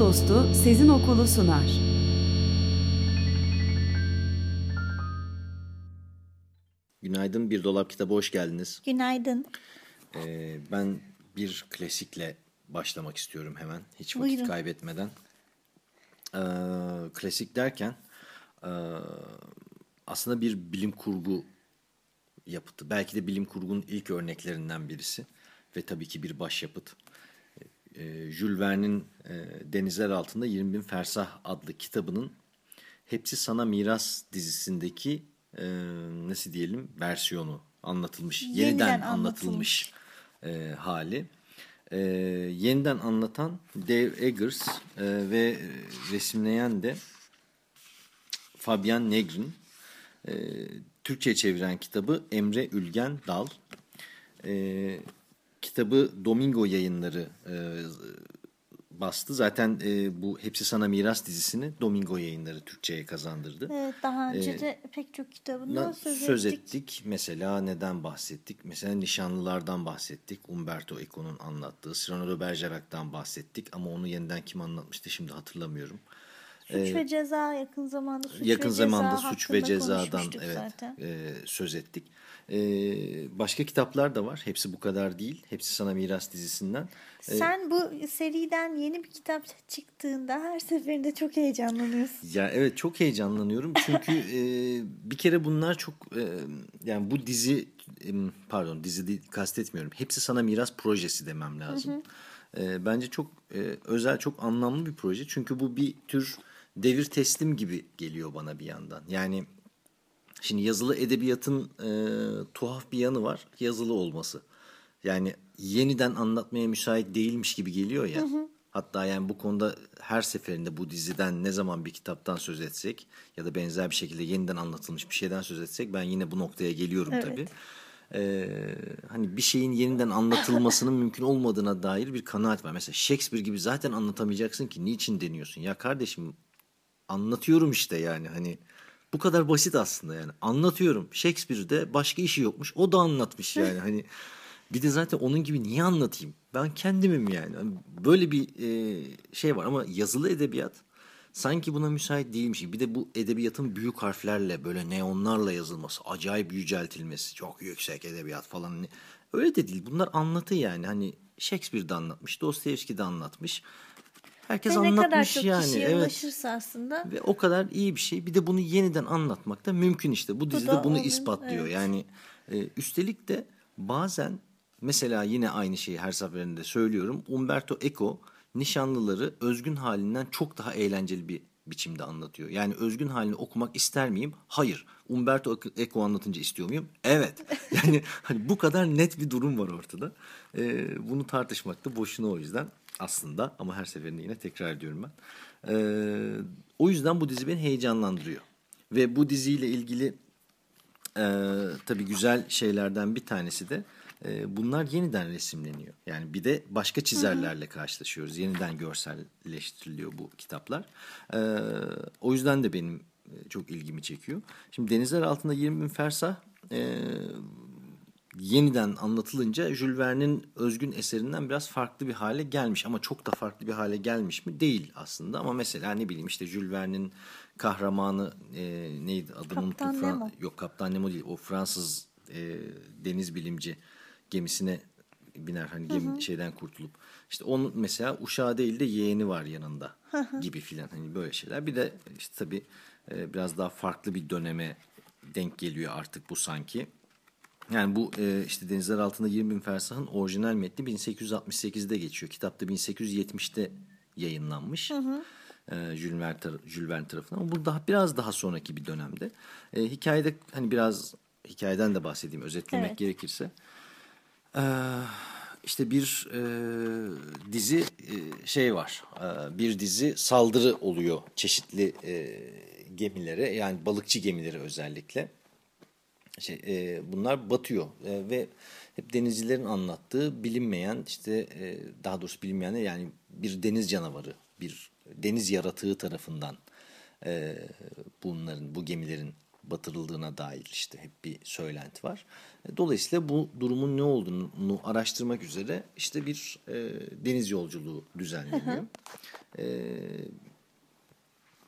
Dostu Sezin Okulu sunar. Günaydın Bir Dolap Kitabı hoş geldiniz. Günaydın. Ee, ben bir klasikle başlamak istiyorum hemen. Hiç vakit Buyurun. kaybetmeden. Ee, klasik derken e, aslında bir bilim kurgu yapıtı. Belki de bilim kurgunun ilk örneklerinden birisi. Ve tabii ki bir başyapıt. Ee, Jules Verne'in e, Denizler Altında 20 Bin Fersah adlı kitabının Hepsi Sana Miras dizisindeki e, nasıl diyelim versiyonu anlatılmış. Yeniden, Yeniden anlatılmış e, hali. E, yeniden anlatan Dave Eggers e, ve e, resimleyen de Fabian Negrin. E, Türkçe çeviren kitabı Emre Ülgen Dal. E, kitabı Domingo yayınları e, bastı. Zaten e, bu Hepsi Sana Miras dizisini Domingo yayınları Türkçe'ye kazandırdı. Evet, daha önce Ee, de pek çok kitabından söz, söz ettik. ettik. Mesela neden bahsettik? Mesela nişanlılardan bahsettik. Umberto Eco'nun anlattığı. Cyrano de Bergerac'tan bahsettik. Ama onu yeniden kim anlatmıştı şimdi hatırlamıyorum. Suç Ee, ve ceza yakın zamanda suç Yakın ve zamanda ceza suç ve cezadan evet zaten. e, söz ettik. E, başka kitaplar da var. Hepsi bu kadar değil. Hepsi sana miras dizisinden. E, Sen bu seriden yeni bir kitap çıktığında her seferinde çok heyecanlanıyorsun. Ya evet çok heyecanlanıyorum çünkü e, bir kere bunlar çok e, yani bu dizi e, pardon dizi değil, kastetmiyorum. Hepsi sana miras projesi demem lazım. E, bence çok e, özel çok anlamlı bir proje çünkü bu bir tür devir teslim gibi geliyor bana bir yandan. Yani şimdi yazılı edebiyatın e, tuhaf bir yanı var yazılı olması. Yani yeniden anlatmaya müsait değilmiş gibi geliyor ya. Hatta yani bu konuda her seferinde bu diziden ne zaman bir kitaptan söz etsek ya da benzer bir şekilde yeniden anlatılmış bir şeyden söz etsek ben yine bu noktaya geliyorum Evet. tabii. Ee, hani bir şeyin yeniden anlatılmasının mümkün olmadığına dair bir kanaat var. Mesela Shakespeare gibi zaten anlatamayacaksın ki niçin deniyorsun? Ya kardeşim anlatıyorum işte yani hani bu kadar basit aslında yani anlatıyorum. Shakespeare'de başka işi yokmuş o da anlatmış yani hani bir de zaten onun gibi niye anlatayım? Ben kendimim yani. Hani böyle bir e, şey var ama yazılı edebiyat sanki buna müsait değilmiş. gibi. Bir de bu edebiyatın büyük harflerle böyle neonlarla yazılması, acayip yüceltilmesi, çok yüksek edebiyat falan. Hani Öyle de değil. Bunlar anlatı yani. Hani Shakespeare de anlatmış, Dostoyevski de anlatmış. Herkes Ve ne anlatmış kadar çok yani. kişiye evet. ulaşırsa aslında Ve o kadar iyi bir şey. Bir de bunu yeniden anlatmak da mümkün işte. Bu dizide da bunu onun, ispatlıyor. evet. Yani e, üstelik de bazen mesela yine aynı şeyi her seferinde söylüyorum. Umberto Eco nişanlıları özgün halinden çok daha eğlenceli bir biçimde anlatıyor. Yani özgün halini okumak ister miyim? Hayır. Umberto Eco anlatınca istiyor muyum? Evet. Yani hani bu kadar net bir durum var ortada. E, bunu tartışmak da boşuna o yüzden aslında ama her seferinde yine tekrar ediyorum ben. Ee, o yüzden bu dizi beni heyecanlandırıyor. Ve bu diziyle ilgili e, tabii güzel şeylerden bir tanesi de e, bunlar yeniden resimleniyor. Yani bir de başka çizerlerle karşılaşıyoruz. Yeniden görselleştiriliyor bu kitaplar. E, o yüzden de benim e, çok ilgimi çekiyor. Şimdi Denizler Altında 20 bin fersah e, yeniden anlatılınca Jules Verne'in özgün eserinden biraz farklı bir hale gelmiş ama çok da farklı bir hale gelmiş mi? Değil aslında ama mesela ne bileyim işte Jules Verne'in kahramanı e, neydi adını Kaptan unuttum. Fran- Nemo. Yok Kaptan Nemo değil o Fransız e, deniz bilimci gemisine biner hani gemi şeyden kurtulup işte onun mesela uşağı değil de yeğeni var yanında gibi filan hani böyle şeyler. Bir de işte tabii e, biraz daha farklı bir döneme denk geliyor artık bu sanki. Yani bu e, işte Denizler Altında 20 Bin Fersah'ın orijinal metni 1868'de geçiyor. Kitapta 1870'te yayınlanmış. E, Jules, Verne, tar- Jules Verne tarafından. Ama bu daha biraz daha sonraki bir dönemde. E, hikayede hani biraz hikayeden de bahsedeyim özetlemek Evet. gerekirse. E, işte bir e, dizi e, şey var. E, bir dizi saldırı oluyor çeşitli e, gemilere yani balıkçı gemileri özellikle. Şey, e, bunlar batıyor e, ve hep denizcilerin anlattığı bilinmeyen işte e, daha doğrusu bilinmeyen yani bir deniz canavarı bir deniz yaratığı tarafından e, bunların bu gemilerin batırıldığına dair işte hep bir söylenti var. E, dolayısıyla bu durumun ne olduğunu araştırmak üzere işte bir e, deniz yolculuğu düzenleniyor. e,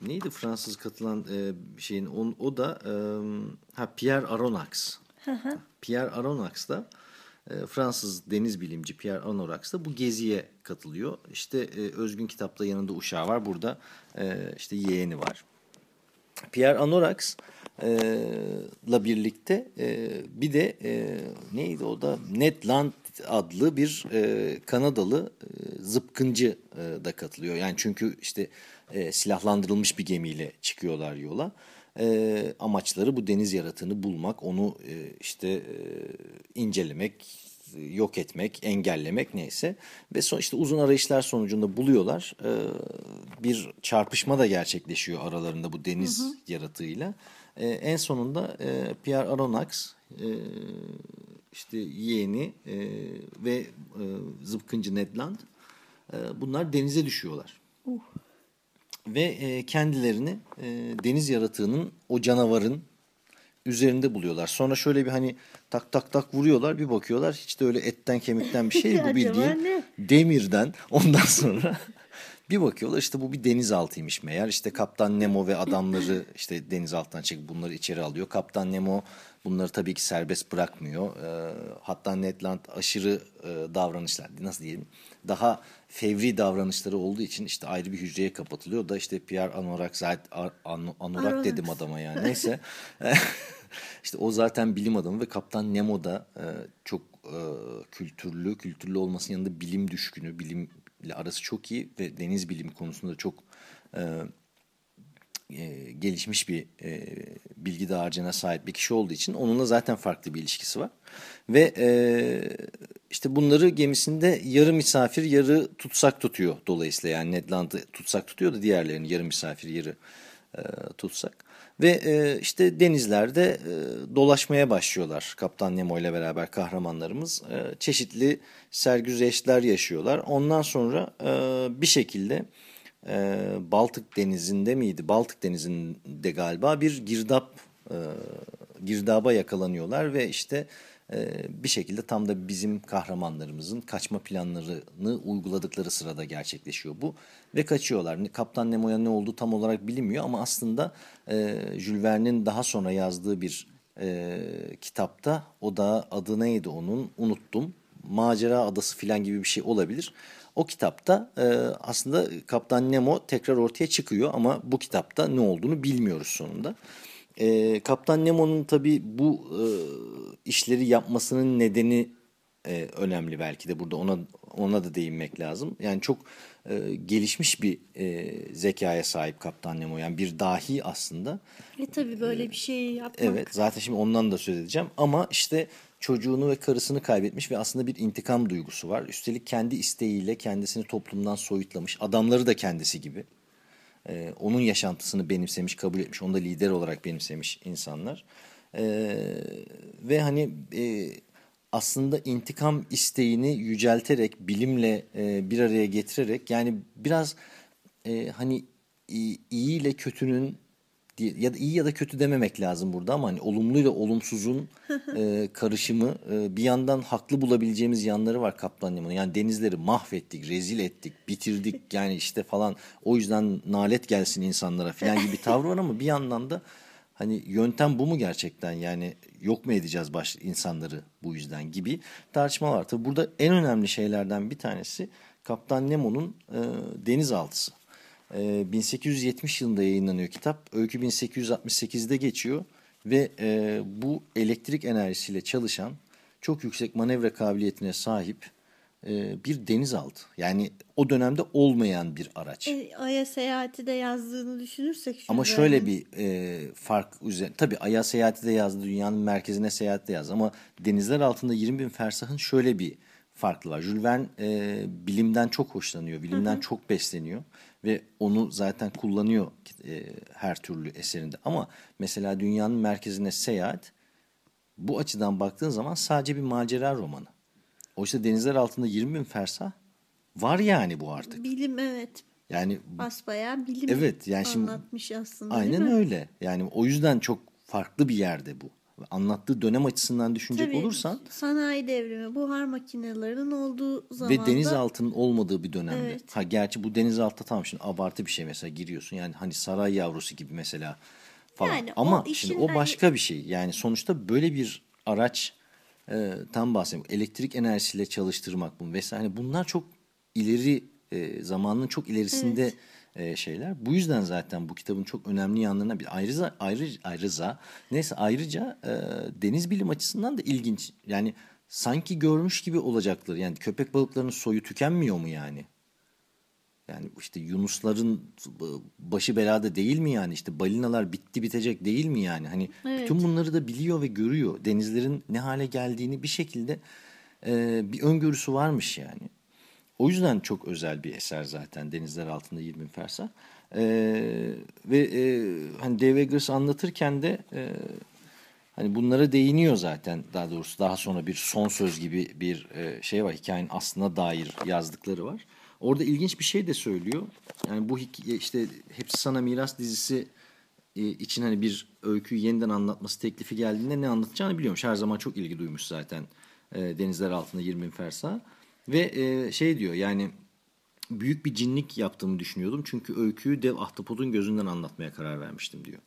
neydi Fransız katılan e, şeyin o, o da e, ha Pierre Aronnax. Pierre Aronnax da e, Fransız deniz bilimci Pierre Aronnax da bu geziye katılıyor. İşte e, Özgün kitapta yanında uşağı var. Burada e, işte yeğeni var. Pierre Anorax la birlikte bir de neydi o da Ned Land adlı bir Kanadalı zıpkıncı da katılıyor. Yani çünkü işte silahlandırılmış bir gemiyle çıkıyorlar yola. amaçları bu deniz yaratığını bulmak, onu işte incelemek, yok etmek, engellemek neyse. Ve son, işte uzun arayışlar sonucunda buluyorlar. Ee, bir çarpışma da gerçekleşiyor aralarında bu deniz hı hı. yaratığıyla. Ee, en sonunda e, Pierre Aronnax e, işte yeğeni e, ve e, zıpkıncı Ned Land e, bunlar denize düşüyorlar. Ve e, kendilerini e, deniz yaratığının o canavarın üzerinde buluyorlar. Sonra şöyle bir hani tak tak tak vuruyorlar bir bakıyorlar hiç de öyle etten kemikten bir şey bu bildiğin demirden ondan sonra bir bakıyorlar işte bu bir denizaltıymış meğer işte Kaptan Nemo ve adamları işte denizaltından çekip bunları içeri alıyor. Kaptan Nemo bunları tabii ki serbest bırakmıyor. Ee, hatta Ned Land aşırı e, davranışlar nasıl diyelim daha fevri davranışları olduğu için işte ayrı bir hücreye kapatılıyor da işte Pierre Anorak zaten An Anorak dedim adama yani neyse. işte o zaten bilim adamı ve Kaptan Nemo da e, çok e, kültürlü, kültürlü olmasının yanında bilim düşkünü, bilimle arası çok iyi ve deniz bilimi konusunda çok e, e, gelişmiş bir e, bilgi dağarcığına sahip bir kişi olduğu için onunla zaten farklı bir ilişkisi var. Ve e, işte bunları gemisinde yarı misafir yarı tutsak tutuyor dolayısıyla yani Ned Land'ı tutsak tutuyor da diğerlerini yarı misafir yarı e, tutsak. Ve e, işte denizlerde e, dolaşmaya başlıyorlar Kaptan Nemo ile beraber kahramanlarımız. E, çeşitli sergüzeşler yaşıyorlar. Ondan sonra e, bir şekilde e, Baltık Denizi'nde miydi? Baltık Denizi'nde galiba bir girdap e, girdaba yakalanıyorlar ve işte e, bir şekilde tam da bizim kahramanlarımızın kaçma planlarını uyguladıkları sırada gerçekleşiyor bu ve kaçıyorlar. Kaptan Nemo'ya ne olduğu tam olarak bilinmiyor ama aslında e, Jules Verne'in daha sonra yazdığı bir e, kitapta o da adı neydi onun unuttum. Macera Adası filan gibi bir şey olabilir. O kitapta e, aslında Kaptan Nemo tekrar ortaya çıkıyor ama bu kitapta ne olduğunu bilmiyoruz sonunda. E, Kaptan Nemo'nun tabii bu e, işleri yapmasının nedeni e, önemli belki de burada ona ona da değinmek lazım. Yani çok e, gelişmiş bir e, zekaya sahip Kaptan Nemo. Yani bir dahi aslında. E tabii böyle bir şey yapmak. Evet zaten şimdi ondan da söz edeceğim. Ama işte çocuğunu ve karısını kaybetmiş ve aslında bir intikam duygusu var. Üstelik kendi isteğiyle kendisini toplumdan soyutlamış. Adamları da kendisi gibi. Ee, onun yaşantısını benimsemiş, kabul etmiş. Onu da lider olarak benimsemiş insanlar. Ee, ve hani e, aslında intikam isteğini yücelterek, bilimle e, bir araya getirerek yani biraz e, hani iyi ile kötünün ya da iyi ya da kötü dememek lazım burada ama hani olumlu ile olumsuzun e, karışımı e, bir yandan haklı bulabileceğimiz yanları var Kaplan Limanı. Yani denizleri mahvettik, rezil ettik, bitirdik yani işte falan o yüzden nalet gelsin insanlara falan gibi bir tavır var ama bir yandan da hani yöntem bu mu gerçekten yani yok mu edeceğiz baş insanları bu yüzden gibi tartışma var. Tabi burada en önemli şeylerden bir tanesi Kaptan Nemo'nun e, denizaltısı. 1870 ee, yılında yayınlanıyor kitap. Öykü 1868'de geçiyor ve e, bu elektrik enerjisiyle çalışan çok yüksek manevra kabiliyetine sahip e, bir denizaltı. Yani o dönemde olmayan bir araç. E, Ay'a seyahati de yazdığını düşünürsek. Ama şöyle bir e, fark üzerine. Tabii Ay'a seyahati de yazdı. Dünyanın merkezine seyahati de yazdı. Ama denizler altında 20 bin fersahın şöyle bir farklı var. Jules Verne e, bilimden çok hoşlanıyor, bilimden çok besleniyor ve onu zaten kullanıyor e, her türlü eserinde. Ama mesela dünyanın merkezine seyahat bu açıdan baktığın zaman sadece bir macera romanı. Oysa denizler altında 20 bin fersah var yani bu artık. Bilim evet. Yani Basbayağı bilim Evet, yani şimdi- anlatmış aslında aynen öyle. Yani o yüzden çok farklı bir yerde bu. Anlattığı dönem açısından düşünecek Tabii, olursan sanayi devrimi, buhar makinelerinin olduğu zamanda ve denizaltının olmadığı bir dönemde. Evet. Ha gerçi bu denizaltı tamam şimdi abartı bir şey mesela giriyorsun. Yani hani saray yavrusu gibi mesela falan. Yani o Ama işin şimdi o hani- başka bir şey. Yani sonuçta böyle bir araç e, tam bahsediyorum. Elektrik enerjisiyle çalıştırmak bunu vesaire. Hani bunlar çok ileri e, zamanın çok ilerisinde e, şeyler. Bu yüzden zaten bu kitabın çok önemli yanlarına bir ayrıca ayrı ayrıza neyse ayrıca e, deniz bilim açısından da ilginç. Yani sanki görmüş gibi olacaklar. Yani köpek balıklarının soyu tükenmiyor mu yani? Yani işte yunusların başı belada değil mi yani? İşte balinalar bitti bitecek değil mi yani? Hani Evet. bütün bunları da biliyor ve görüyor. Denizlerin ne hale geldiğini bir şekilde e, bir öngörüsü varmış yani. O yüzden çok özel bir eser zaten Denizler Altında 20 Fersah. E, ve e, hani Dave Eggers anlatırken de e, hani bunlara değiniyor zaten daha doğrusu daha sonra bir son söz gibi bir e, şey var hikayenin aslına dair yazdıkları var. Orada ilginç bir şey de söylüyor. Yani bu hikaye işte hepsi sana miras dizisi e, için hani bir öyküyü yeniden anlatması teklifi geldiğinde ne anlatacağını biliyormuş. Her zaman çok ilgi duymuş zaten e, Denizler Altında 20 bin Fersah. Ve e, şey diyor yani büyük bir cinlik yaptığımı düşünüyordum. Çünkü öyküyü dev ahtapotun gözünden anlatmaya karar vermiştim diyor.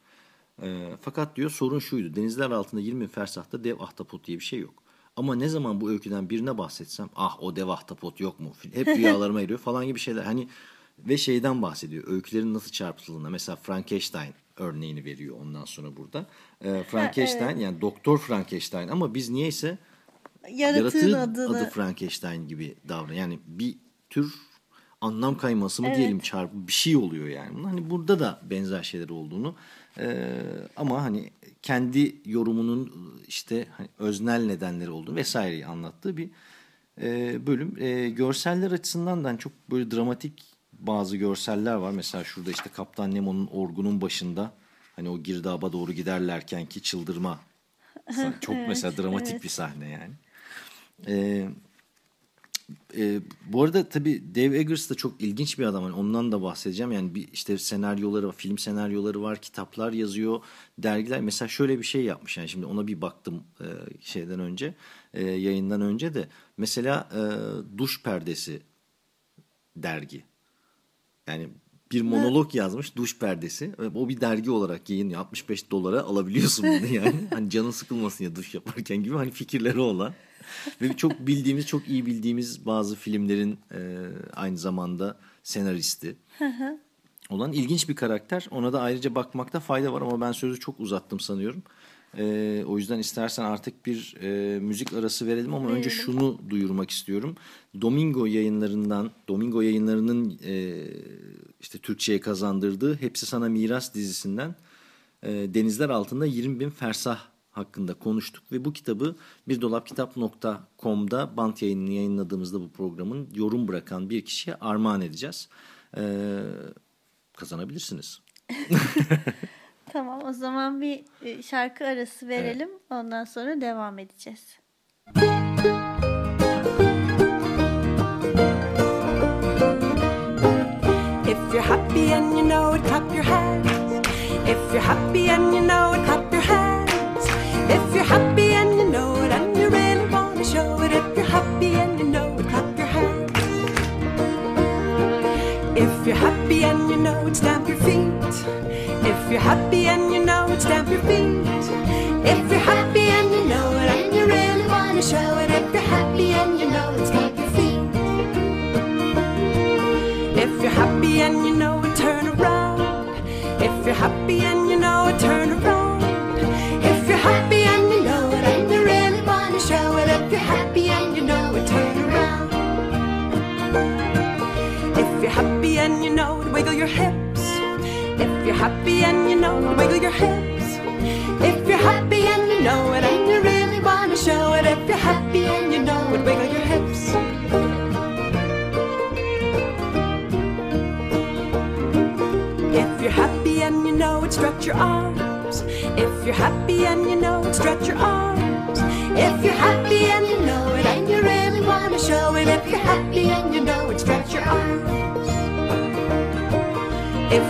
E, fakat diyor sorun şuydu. Denizler altında 20 bin fersahta dev ahtapot diye bir şey yok. Ama ne zaman bu öyküden birine bahsetsem ah o dev ahtapot yok mu? Hep rüyalarıma giriyor falan gibi şeyler. Hani ve şeyden bahsediyor. Öykülerin nasıl çarpıtıldığında. Mesela Frankenstein örneğini veriyor ondan sonra burada. E, Frankenstein yani Doktor Frankenstein ama biz niyeyse yaratığın yaratığın adını adı Frankenstein gibi davranıyor. Yani bir tür anlam kayması mı diyelim çarpı bir şey oluyor yani. Hani burada da benzer şeyler olduğunu e, ama hani kendi yorumunun işte hani öznel nedenleri olduğunu vesaireyi anlattığı bir e, bölüm. E, görseller açısından da hani çok böyle dramatik bazı görseller var. Mesela şurada işte Kaptan Nemo'nun orgunun başında hani o girdaba doğru giderlerken ki çıldırma. Çok mesela dramatik bir sahne yani. Ee, e, bu arada tabii Dave Eggers da çok ilginç bir adam. Hani ondan da bahsedeceğim. Yani bir işte senaryoları film senaryoları var, kitaplar yazıyor, dergiler. Mesela şöyle bir şey yapmış. Yani şimdi ona bir baktım e, şeyden önce, e, yayından önce de. Mesela e, duş perdesi dergi. Yani bir monolog yazmış duş perdesi. O bir dergi olarak yayınlıyor. 65 dolara alabiliyorsun bunu yani. hani canın sıkılmasın ya duş yaparken gibi hani fikirleri olan. Ve çok bildiğimiz, çok iyi bildiğimiz bazı filmlerin e, aynı zamanda senaristi. olan ilginç bir karakter. Ona da ayrıca bakmakta fayda var ama ben sözü çok uzattım sanıyorum. E, o yüzden istersen artık bir e, müzik arası verelim ama önce şunu duyurmak istiyorum. Domingo yayınlarından, Domingo yayınlarının e, işte Türkçe'ye kazandırdığı Hepsi Sana Miras dizisinden e, Denizler Altında 20 bin fersah hakkında konuştuk ve bu kitabı bir dolapkitap.com'da bant yayınını yayınladığımızda bu programın yorum bırakan bir kişiye armağan edeceğiz. Ee, kazanabilirsiniz. Tamam o zaman bir e, şarkı arası verelim. Ondan sonra devam edeceğiz. If you're happy and you know it, clap your hands. If you're happy and you know know it, stamp your feet. If you're happy and you know it, stamp your feet. If you're happy and you know it, and you really want to show it. If you're happy and you know it, stamp your feet. If you're happy and you know it, turn around. If you're happy and you know it, turn around. your hips. If you're happy and you know it, wiggle your hips. If you're happy and you know it, and you really wanna show it. If you're happy and you know it, wiggle your hips. If you're happy and you know it, stretch your arms. If you're happy and you know it, stretch your arms.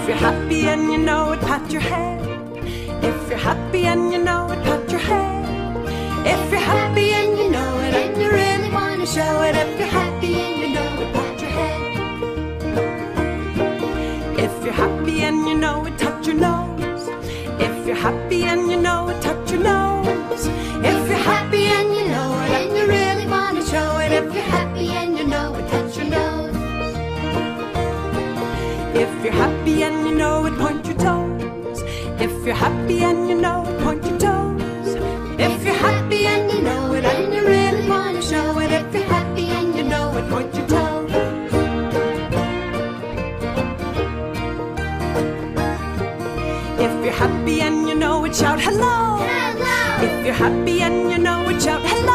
If you're happy and you know it, pat your head. If you're happy and you know it, pat your head. If you're happy and you know it, and you really want to show it. If you're happy and you know it, pat your head. If you're happy and you know it, touch your nose. If you're happy and you know point your toes. If you're happy and you know it, point your toes. If you're happy and you know it, and you really want to show it. If you're happy and you know it, point your toes. If you're happy and you know it, shout hello. If you're happy and you know it, shout hello.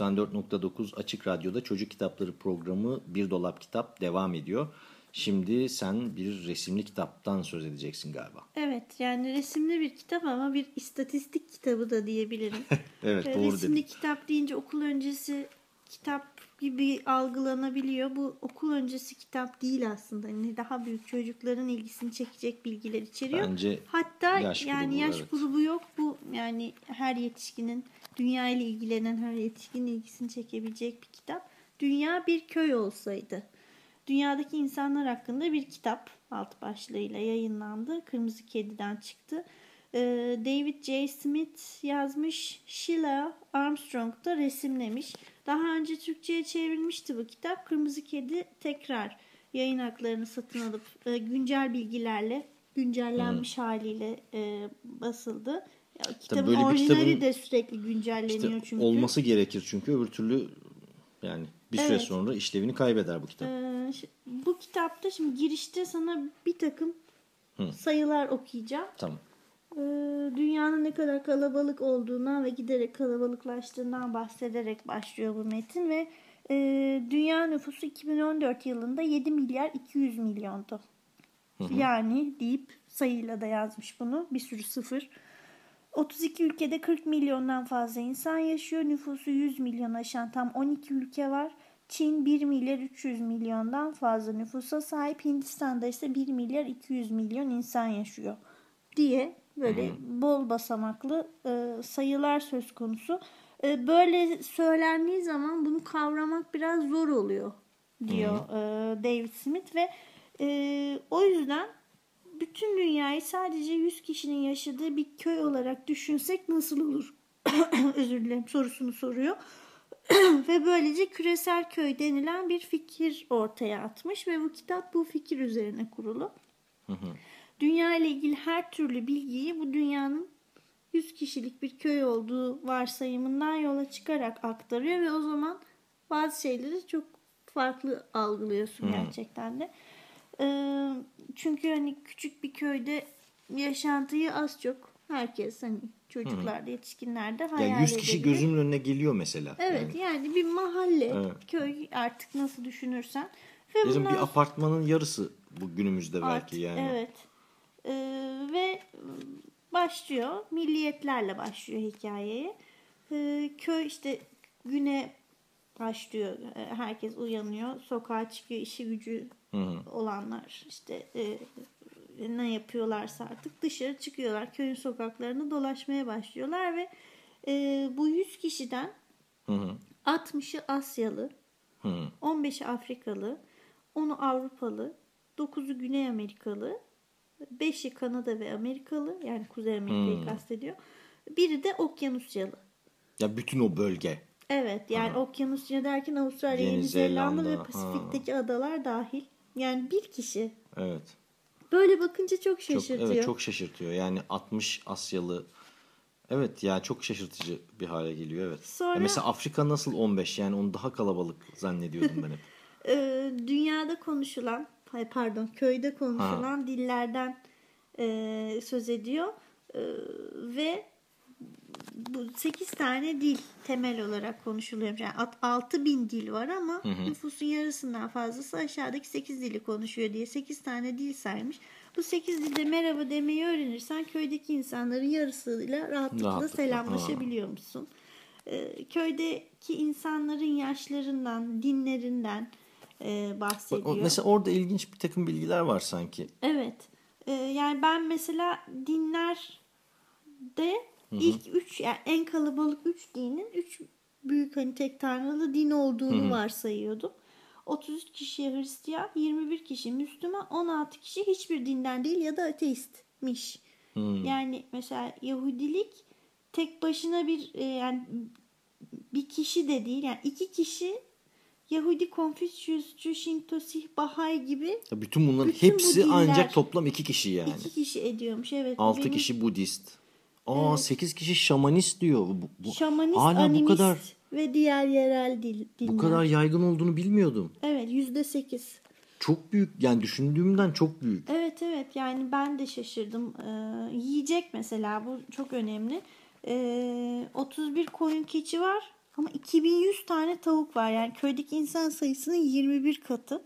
94.9 Açık Radyo'da Çocuk Kitapları programı Bir Dolap Kitap devam ediyor. Şimdi sen bir resimli kitaptan söz edeceksin galiba. Evet yani resimli bir kitap ama bir istatistik kitabı da diyebilirim. Evet Ee, doğru Resimli dedin. kitap deyince okul öncesi kitap gibi algılanabiliyor. Bu okul öncesi kitap değil aslında. Hani daha büyük çocukların ilgisini çekecek bilgiler içeriyor. Bence Hatta yaş yani grubu, yaş evet. grubu yok. Bu yani her yetişkinin dünya ile ilgilenen her yetişkinin ilgisini çekebilecek bir kitap. Dünya bir köy olsaydı. Dünyadaki insanlar hakkında bir kitap alt başlığıyla yayınlandı. Kırmızı Kedi'den çıktı. Ee, David J. Smith yazmış. Sheila Armstrong da resimlemiş. Daha önce Türkçe'ye çevrilmişti bu kitap. Kırmızı Kedi tekrar yayın haklarını satın alıp e, güncel bilgilerle güncellenmiş haliyle e, basıldı. Ya, kitabın böyle orijinali kitabın de sürekli güncelleniyor İşte çünkü. olması gerekir çünkü öbür türlü yani bir süre Evet. sonra işlevini kaybeder bu kitap. Ee, bu kitapta şimdi girişte sana bir takım sayılar okuyacağım. Tamam. Ee, dünyanın ne kadar kalabalık olduğundan ve giderek kalabalıklaştığından bahsederek başlıyor bu metin ve e, dünya nüfusu 2014 yılında 7 milyar 200 milyondu. Yani deyip sayıyla da yazmış bunu. Bir sürü sıfır. 32 ülkede 40 milyondan fazla insan yaşıyor. Nüfusu 100 milyon aşan tam 12 ülke var. Çin 1 milyar 300 milyondan fazla nüfusa sahip. Hindistan'da ise 1 milyar 200 milyon insan yaşıyor diye böyle bol basamaklı e, sayılar söz konusu. E, böyle söylendiği zaman bunu kavramak biraz zor oluyor diyor e, David Smith ve e, o yüzden bütün dünyayı sadece 100 kişinin yaşadığı bir köy olarak düşünsek nasıl olur? Özür dilerim sorusunu soruyor. ve böylece küresel köy denilen bir fikir ortaya atmış ve bu kitap bu fikir üzerine kurulu. Dünya ile ilgili her türlü bilgiyi bu dünyanın 100 kişilik bir köy olduğu varsayımından yola çıkarak aktarıyor ve o zaman bazı şeyleri çok farklı algılıyorsun gerçekten de. Çünkü hani küçük bir köyde yaşantıyı az çok herkes hani çocuklarda, yetişkinlerde hayal Yani 100 kişi edebilir. gözümün önüne geliyor mesela. Evet Yani. yani bir mahalle, Evet. köy artık nasıl düşünürsen. Ve bunlar bir apartmanın yarısı bu günümüzde belki artık, yani. Evet. Ee, ve başlıyor. Milliyetlerle başlıyor hikayeye. Ee, köy işte güne başlıyor. Ee, herkes uyanıyor. Sokağa çıkıyor. işi gücü olanlar işte e, ne yapıyorlarsa artık dışarı çıkıyorlar. Köyün sokaklarını dolaşmaya başlıyorlar ve e, bu 100 kişiden Hı hı. 60'ı Asyalı, hı. 15'i Afrikalı, 10'u Avrupalı, 9'u Güney Amerikalı, 5'i Kanada ve Amerikalı yani Kuzey Amerika'yı kastediyor. Biri de Okyanusyalı. Ya bütün o bölge. Evet yani okyanusya derken Avustralya, Yeni Yeni, Zelanda, ve Zelanda, Pasifik'teki adalar dahil. Yani bir kişi. Evet. Böyle bakınca çok Çok, şaşırtıyor. evet çok şaşırtıyor. Yani 60 Asyalı Evet ya çok şaşırtıcı bir hale geliyor evet. Sonra- Ya mesela Afrika nasıl 15 yani onu daha kalabalık zannediyordum ben hep. Ee, dünyada konuşulan, hayır pardon köyde konuşulan dillerden e, söz ediyor. Ee, ve bu 8 tane dil temel olarak konuşuluyor. Yani 6 bin dil var ama nüfusun yarısından fazlası aşağıdaki 8 dili konuşuyor diye 8 tane dil saymış. Bu 8 dilde merhaba demeyi öğrenirsen köydeki insanların yarısıyla rahatlıkla, Rahatlıkla, selamlaşabiliyor musun? Ee, köydeki insanların yaşlarından, dinlerinden e, bahsediyor. mesela orada ilginç bir takım bilgiler var sanki. Evet. Ee, yani ben mesela dinlerde ilk üç yani en kalabalık üç dinin üç büyük hani tek tanrılı din olduğunu varsayıyordum. 33 kişi Hristiyan, 21 kişi Müslüman, 16 kişi hiçbir dinden değil ya da ateistmiş. Yani mesela Yahudilik tek başına bir e, yani bir kişi de değil yani iki kişi Yahudi, Konfüçyüsçü, Şinto, Sih, Bahay gibi Ya bütün bunların Bütün bu hepsi diller- ancak toplam iki kişi yani. iki kişi ediyormuş. Evet. 6 benim kişi Budist. Aa 8 kişi şamanist diyor. Bu, bu, Şamanist, hala bu animist kadar ve diğer yerel dil, dinler. bu kadar yaygın olduğunu bilmiyordum. Evet yüzde sekiz. Çok büyük yani düşündüğümden çok büyük. Evet evet yani ben de şaşırdım. Ee, yiyecek mesela bu çok önemli. Ee, 31 koyun keçi var ama 2100 tane tavuk var. Yani köydeki insan sayısının 21 katı.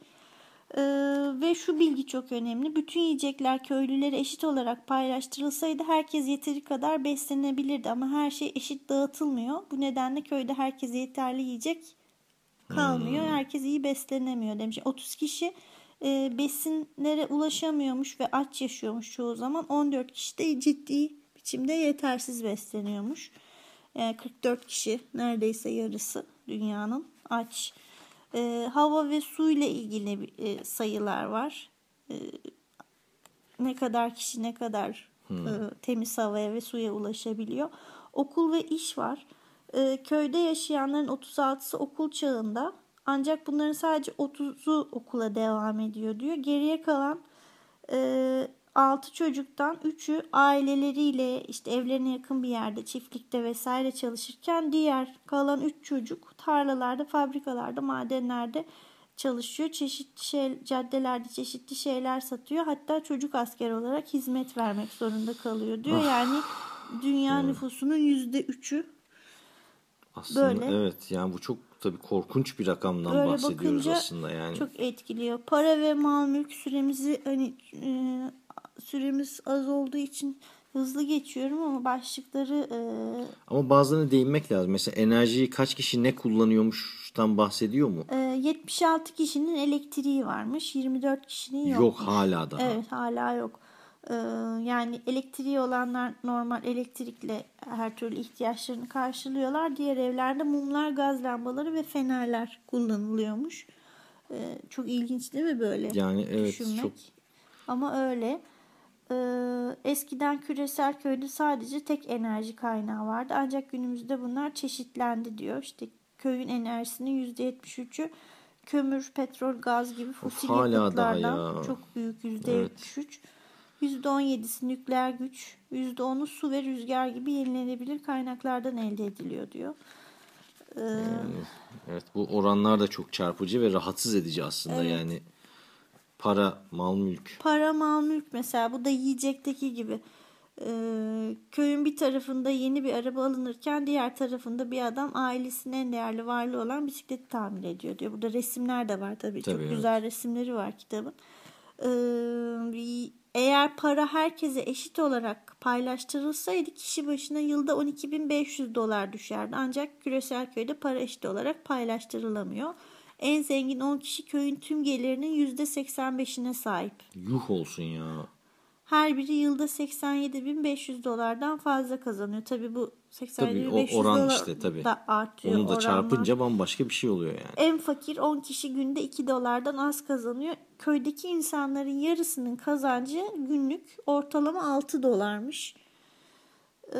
Ee, ve şu bilgi çok önemli. Bütün yiyecekler köylülere eşit olarak paylaştırılsaydı herkes yeteri kadar beslenebilirdi. Ama her şey eşit dağıtılmıyor. Bu nedenle köyde herkese yeterli yiyecek kalmıyor. Herkes iyi beslenemiyor demiş. 30 kişi e, besinlere ulaşamıyormuş ve aç yaşıyormuş çoğu zaman. 14 kişi de ciddi biçimde yetersiz besleniyormuş. E, 44 kişi neredeyse yarısı dünyanın aç. E, hava ve su ile ilgili e, sayılar var. E, ne kadar kişi ne kadar e, temiz havaya ve suya ulaşabiliyor. Okul ve iş var. E, köyde yaşayanların 36'sı okul çağında ancak bunların sadece 30'u okula devam ediyor diyor. Geriye kalan e, 6 çocuktan 3'ü aileleriyle işte evlerine yakın bir yerde çiftlikte vesaire çalışırken diğer kalan 3 çocuk tarlalarda, fabrikalarda, madenlerde çalışıyor. Çeşitli şey, caddelerde çeşitli şeyler satıyor. Hatta çocuk asker olarak hizmet vermek zorunda kalıyor diyor. Yani dünya nüfusunun %3'ü Aslında Böyle. evet yani bu çok tabii korkunç bir rakamdan Böyle bahsediyoruz aslında yani. çok etkiliyor. Para ve mal mülk süremizi hani e, süremiz az olduğu için hızlı geçiyorum ama başlıkları e, Ama bazılarına değinmek lazım. Mesela enerjiyi kaç kişi ne kullanıyormuştan bahsediyor mu? e, 76 kişinin elektriği varmış. 24 kişinin yok. Yok hala daha. Evet hala yok. E, yani elektriği olanlar normal elektrikle her türlü ihtiyaçlarını karşılıyorlar. Diğer evlerde mumlar, gaz lambaları ve fenerler kullanılıyormuş. E, çok ilginç değil mi böyle? Yani evet düşünmek. çok Ama öyle. Ee, eskiden küresel köyde sadece tek enerji kaynağı vardı. Ancak günümüzde bunlar çeşitlendi diyor. İşte köyün enerjisinin %73'ü kömür, petrol, gaz gibi fosil daha yakıtlardan ya. çok büyük %73. %17'si nükleer güç, %10'u su ve rüzgar gibi yenilenebilir kaynaklardan elde ediliyor diyor. Ee, evet bu oranlar da çok çarpıcı ve rahatsız edici aslında yani. Para, mal, mülk. Para mal mülk mesela bu da yiyecekteki gibi. Ee, köyün bir tarafında yeni bir araba alınırken diğer tarafında bir adam ailesinin en değerli varlığı olan bisikleti tamir ediyor diyor. Burada resimler de var tabii. Tabii, Çok evet. güzel resimleri var kitabın. Ee, eğer para herkese eşit olarak paylaştırılsaydı kişi başına yılda 12.500 dolar düşerdi. Ancak küresel köyde para eşit olarak paylaştırılamıyor. En zengin 10 kişi köyün tüm gelirinin %85'ine sahip. Yuh olsun ya. Her biri yılda 87.500 dolardan fazla kazanıyor. Tabii bu Tabii 87.500 o oran dolar işte tabii. da artıyor. Onu da oranlar. çarpınca bambaşka bir şey oluyor yani. En fakir 10 kişi günde 2 dolardan az kazanıyor. Köydeki insanların yarısının kazancı günlük ortalama 6 dolarmış. Ee,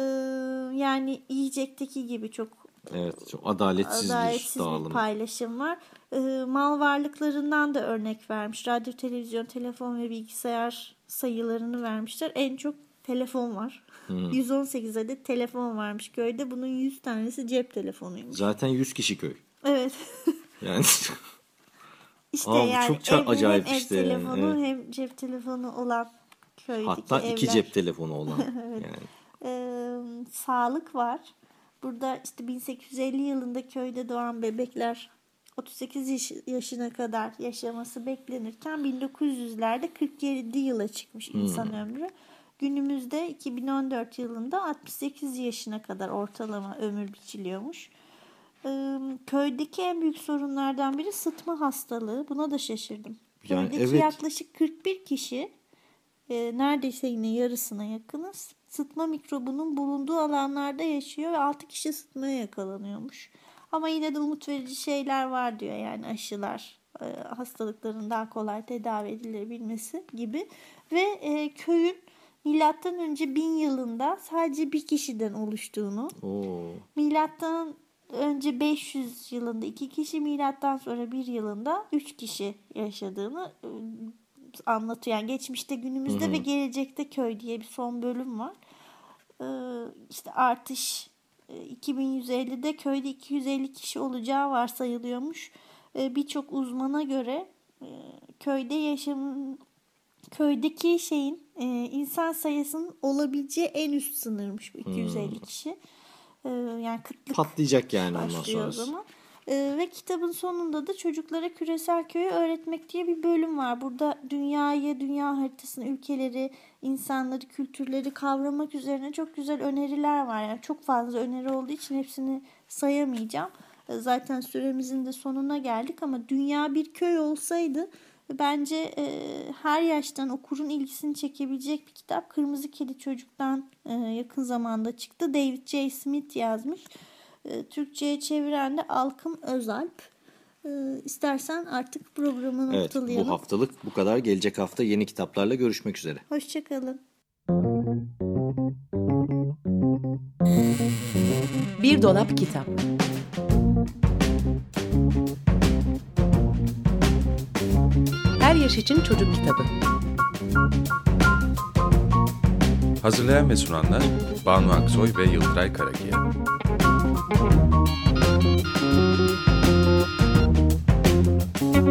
yani yiyecekteki gibi çok Evet çok adaletsiz, adaletsiz bir bir paylaşım var. Ee, mal varlıklarından da örnek vermiş. Radyo, televizyon, telefon ve bilgisayar sayılarını vermişler. En çok telefon var. 118 adet telefon varmış köyde. Bunun 100 tanesi cep telefonuymuş. Zaten 100 kişi köy. Evet. Yani İşte Aa, yani çok evde acayip hem işte ev yani, telefonu evet. hem cep telefonu olan köydeki hatta iki evler. cep telefonu olan. yani. Ee, sağlık var. Burada işte 1850 yılında köyde doğan bebekler 38 yaş- yaşına kadar yaşaması beklenirken 1900'lerde 47 yıla çıkmış insan ömrü. Günümüzde 2014 yılında 68 yaşına kadar ortalama ömür biçiliyormuş. Köydeki en büyük sorunlardan biri sıtma hastalığı. Buna da şaşırdım. Yani Köydeki evet. yaklaşık 41 kişi e, neredeyse yine yarısına yakınız. Sıtma mikrobunun bulunduğu alanlarda yaşıyor ve 6 kişi sıtmaya yakalanıyormuş. Ama yine de umut verici şeyler var diyor yani aşılar e, hastalıkların daha kolay tedavi edilebilmesi gibi. Ve e, köyün milattan önce 1000 yılında sadece bir kişiden oluştuğunu Oo. Milattan önce 500 yılında 2 kişi, milattan sonra 1 yılında 3 kişi yaşadığını e, anlatıyor. Yani geçmişte, günümüzde ve gelecekte köy diye bir son bölüm var. Ee, işte artış 2150'de köyde 250 kişi olacağı varsayılıyormuş. Ee, Birçok uzmana göre e, köyde yaşam köydeki şeyin e, insan sayısının olabileceği en üst sınırmış bu 250 kişi. Ee, yani kıtlık Patlayacak yani ondan o sonra. zaman. Ee, ve kitabın sonunda da çocuklara küresel köyü öğretmek diye bir bölüm var. Burada dünyayı, dünya haritasını, ülkeleri, insanları, kültürleri kavramak üzerine çok güzel öneriler var. Yani çok fazla öneri olduğu için hepsini sayamayacağım. Ee, Zaten süremizin de sonuna geldik ama dünya bir köy olsaydı bence e, her yaştan okurun ilgisini çekebilecek bir kitap. Kırmızı Kedi Çocuk'tan e, yakın zamanda çıktı. David J. Smith yazmış. E, Türkçe'ye çeviren de Alkım Özalp. E, istersen artık programı Evet noktalayalım. bu haftalık bu kadar. Gelecek hafta yeni kitaplarla görüşmek üzere. Hoşçakalın. Bir dolap kitap. Her yaş için çocuk kitabı. Hazırlayan ve sunanlar Banu Aksoy ve Yıldıray Karakiya.